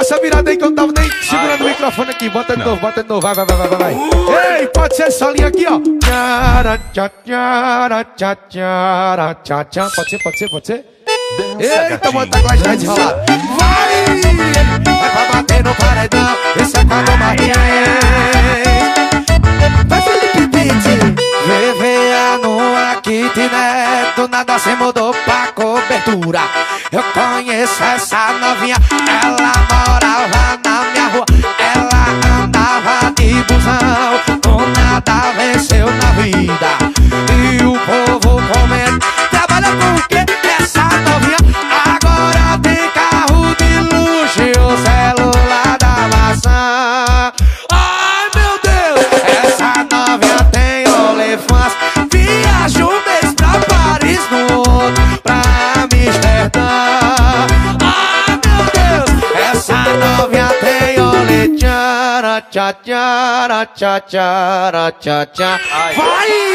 essa virada aí que eu tava nem segurando o microfone aqui. Bota de novo, bota de novo. Vai, vai, vai, vai, vai. Ei, pode ser essa linha aqui, ó. Tchara, tchá, tchara, tchá, tchara, tchá, tchá. Pode ser, pode ser, pode ser? Eita, tá com a gente enrolado. Vai! Vai pra bater no paredão. Esse é Cadu Martins. Vai, Felipe. VVA no kitnet. Do nada se mudou pra cobertura. Eu conheço essa novinha. Ela morava Tchara, tchara, tchá, tchara, tchá, tchá. Vai!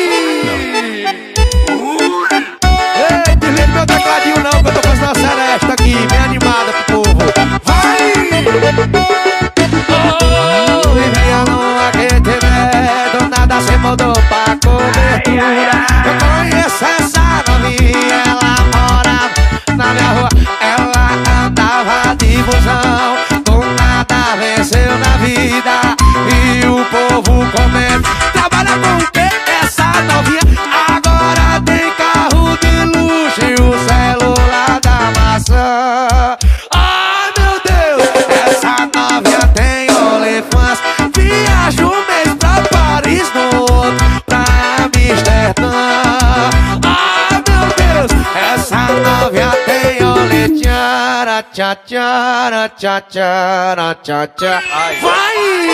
Ai meu Deus, essa novinha tem olefãs. Viaja um mês pra Paris, no outro pra Amsterdã. Ai meu Deus, essa novinha tem olê. Tchara, tchara, tchá, tchara, tchá, tchá. Vai!